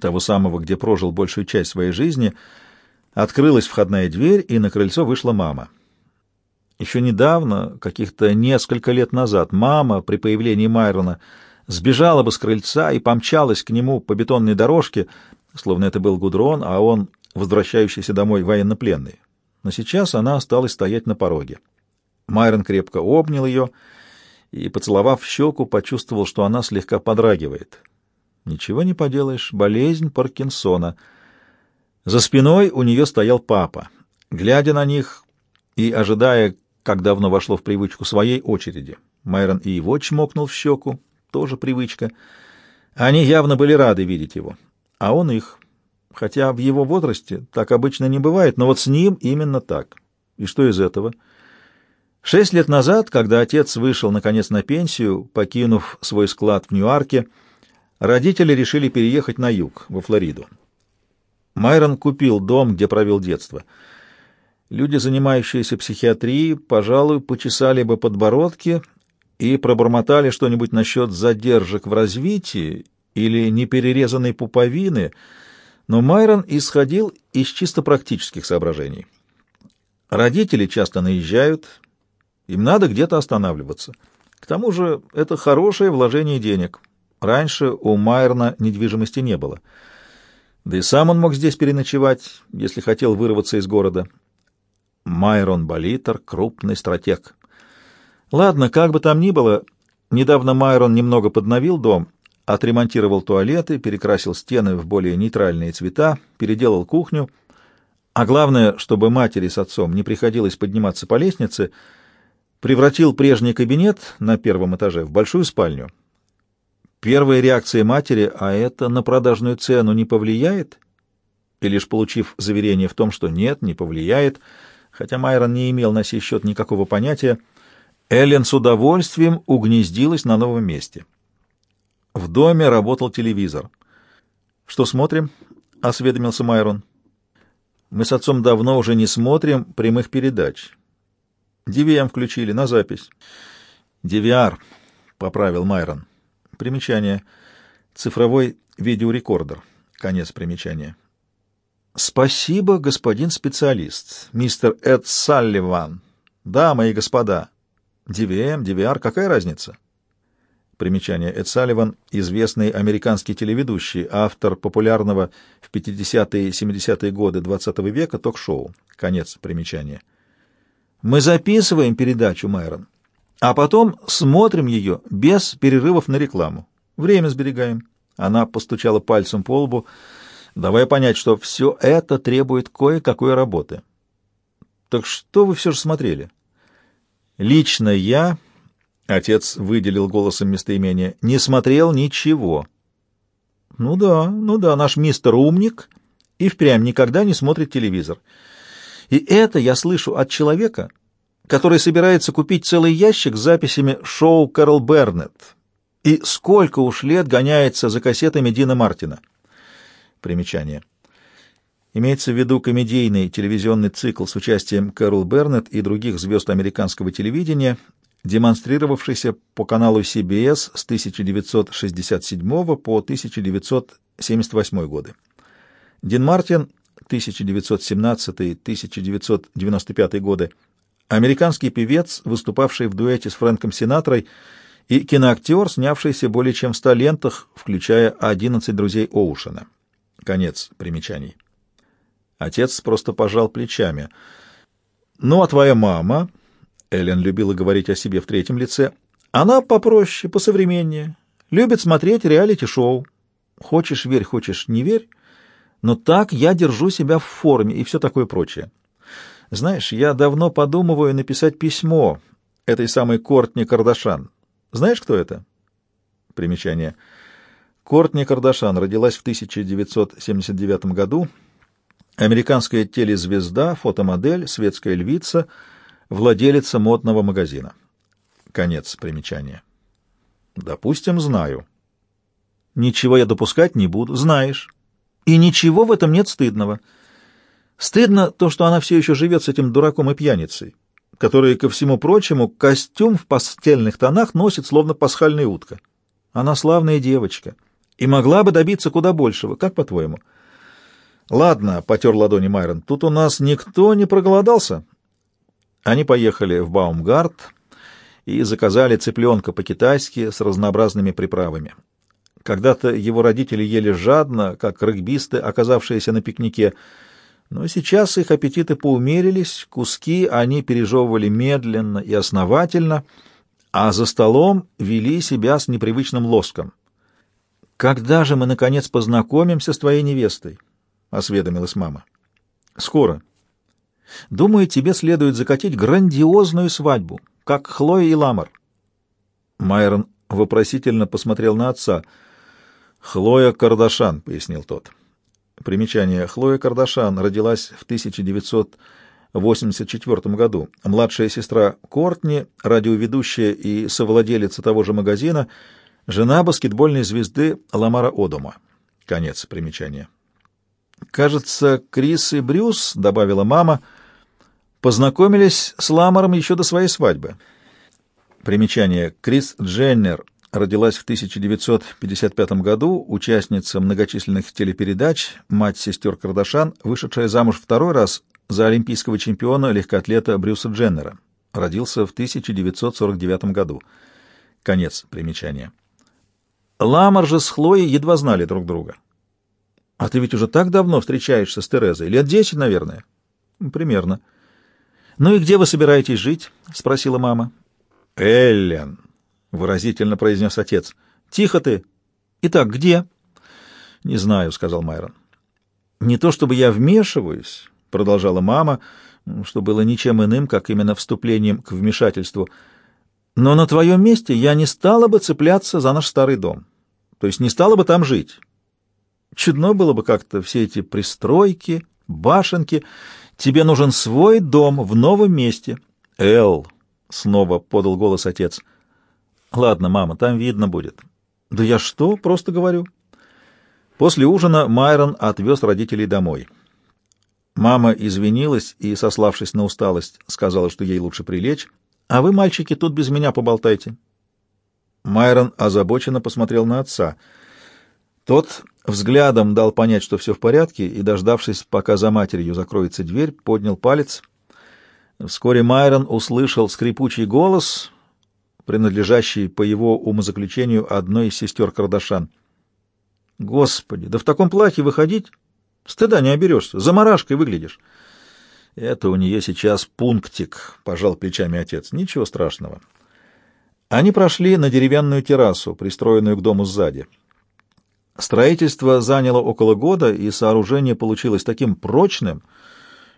того самого, где прожил большую часть своей жизни, открылась входная дверь, и на крыльцо вышла мама. Еще недавно, каких-то несколько лет назад, мама при появлении Майрона сбежала бы с крыльца и помчалась к нему по бетонной дорожке, словно это был Гудрон, а он возвращающийся домой военнопленный. Но сейчас она осталась стоять на пороге. Майрон крепко обнял ее и, поцеловав щеку, почувствовал, что она слегка подрагивает. Ничего не поделаешь, болезнь Паркинсона. За спиной у нее стоял папа. Глядя на них и ожидая, как давно вошло в привычку своей очереди, Майрон и его чмокнул в щеку, тоже привычка. Они явно были рады видеть его, а он их. Хотя в его возрасте так обычно не бывает, но вот с ним именно так. И что из этого? Шесть лет назад, когда отец вышел наконец на пенсию, покинув свой склад в Ньюарке, родители решили переехать на юг, во Флориду. Майрон купил дом, где провел детство. Люди, занимающиеся психиатрией, пожалуй, почесали бы подбородки и пробормотали что-нибудь насчет задержек в развитии или неперерезанной пуповины — но Майрон исходил из чисто практических соображений. Родители часто наезжают, им надо где-то останавливаться. К тому же это хорошее вложение денег. Раньше у Майерна недвижимости не было. Да и сам он мог здесь переночевать, если хотел вырваться из города. Майрон Болитер — крупный стратег. Ладно, как бы там ни было, недавно Майрон немного подновил дом — отремонтировал туалеты, перекрасил стены в более нейтральные цвета, переделал кухню, а главное, чтобы матери с отцом не приходилось подниматься по лестнице, превратил прежний кабинет на первом этаже в большую спальню. Первая реакция матери, а это на продажную цену не повлияет? И лишь получив заверение в том, что нет, не повлияет, хотя Майрон не имел на сей счет никакого понятия, Эллен с удовольствием угнездилась на новом месте. В доме работал телевизор. «Что смотрим?» — осведомился Майрон. «Мы с отцом давно уже не смотрим прямых передач. DVM включили на запись». «DVR», — поправил Майрон. Примечание. Цифровой видеорекордер. Конец примечания. «Спасибо, господин специалист, мистер Эд Салливан. Дамы и господа. DVM, DVR, какая разница?» Примечание. Эд Салливан — известный американский телеведущий, автор популярного в 50-е и 70-е годы XX -го века ток-шоу. Конец примечания. Мы записываем передачу, Майрон, а потом смотрим ее без перерывов на рекламу. Время сберегаем. Она постучала пальцем по лбу, давая понять, что все это требует кое-какой работы. Так что вы все же смотрели? Лично я Отец выделил голосом местоимение. «Не смотрел ничего». «Ну да, ну да, наш мистер умник и впрямь никогда не смотрит телевизор. И это я слышу от человека, который собирается купить целый ящик с записями шоу Кэрол Бернетт. И сколько уж лет гоняется за кассетами Дина Мартина». Примечание. Имеется в виду комедийный телевизионный цикл с участием Кэрол Бернетт и других звезд американского телевидения — демонстрировавшийся по каналу CBS с 1967 по 1978 годы. Дин Мартин, 1917-1995 годы, американский певец, выступавший в дуэте с Фрэнком Синатрой, и киноактер, снявшийся более чем в 100 лентах, включая «11 друзей Оушена». Конец примечаний. Отец просто пожал плечами. «Ну, а твоя мама?» Эллен любила говорить о себе в третьем лице. Она попроще, посовременнее, любит смотреть реалити-шоу. Хочешь — верь, хочешь — не верь, но так я держу себя в форме и все такое прочее. Знаешь, я давно подумываю написать письмо этой самой Кортни Кардашан. Знаешь, кто это? Примечание. Кортни Кардашан родилась в 1979 году. Американская телезвезда, фотомодель, светская львица — владелица модного магазина. Конец примечания. Допустим, знаю. Ничего я допускать не буду, знаешь. И ничего в этом нет стыдного. Стыдно то, что она все еще живет с этим дураком и пьяницей, который, ко всему прочему, костюм в постельных тонах носит, словно пасхальная утка. Она славная девочка, и могла бы добиться куда большего. Как по-твоему? Ладно, потер ладони Майрон, тут у нас никто не проголодался. Они поехали в Баумгарт и заказали цыпленка по-китайски с разнообразными приправами. Когда-то его родители ели жадно, как регбисты, оказавшиеся на пикнике, но сейчас их аппетиты поумерились, куски они пережевывали медленно и основательно, а за столом вели себя с непривычным лоском. «Когда же мы, наконец, познакомимся с твоей невестой?» — осведомилась мама. «Скоро. Думаю, тебе следует закатить грандиозную свадьбу, как Хлоя и Ламар». Майрон вопросительно посмотрел на отца. «Хлоя Кардашан», — пояснил тот. Примечание. Хлоя Кардашан родилась в 1984 году. Младшая сестра Кортни, радиоведущая и совладелица того же магазина — Жена баскетбольной звезды Ламара Одома. Конец примечания. Кажется, Крис и Брюс, добавила мама, познакомились с Ламаром еще до своей свадьбы. Примечание. Крис Дженнер родилась в 1955 году, участница многочисленных телепередач, мать сестер Кардашан, вышедшая замуж второй раз за олимпийского чемпиона легкоатлета Брюса Дженнера. Родился в 1949 году. Конец примечания. Ламар же с Хлоей едва знали друг друга. — А ты ведь уже так давно встречаешься с Терезой? Лет десять, наверное? — Примерно. — Ну и где вы собираетесь жить? — спросила мама. — Эллен, — выразительно произнес отец. — Тихо ты. Итак, где? — Не знаю, — сказал Майрон. — Не то чтобы я вмешиваюсь, — продолжала мама, что было ничем иным, как именно вступлением к вмешательству, — но на твоем месте я не стала бы цепляться за наш старый дом то есть не стала бы там жить. Чудно было бы как-то все эти пристройки, башенки. Тебе нужен свой дом в новом месте. Эл, снова подал голос отец. Ладно, мама, там видно будет. Да я что, просто говорю. После ужина Майрон отвез родителей домой. Мама извинилась и, сославшись на усталость, сказала, что ей лучше прилечь. А вы, мальчики, тут без меня поболтайте. Майрон озабоченно посмотрел на отца. Тот взглядом дал понять, что все в порядке, и, дождавшись, пока за матерью закроется дверь, поднял палец. Вскоре Майрон услышал скрипучий голос, принадлежащий, по его умозаключению, одной из сестер Кардашан. «Господи, да в таком платье выходить? Стыда не оберешься, заморашкой выглядишь». «Это у нее сейчас пунктик», — пожал плечами отец. «Ничего страшного». Они прошли на деревянную террасу, пристроенную к дому сзади. Строительство заняло около года, и сооружение получилось таким прочным,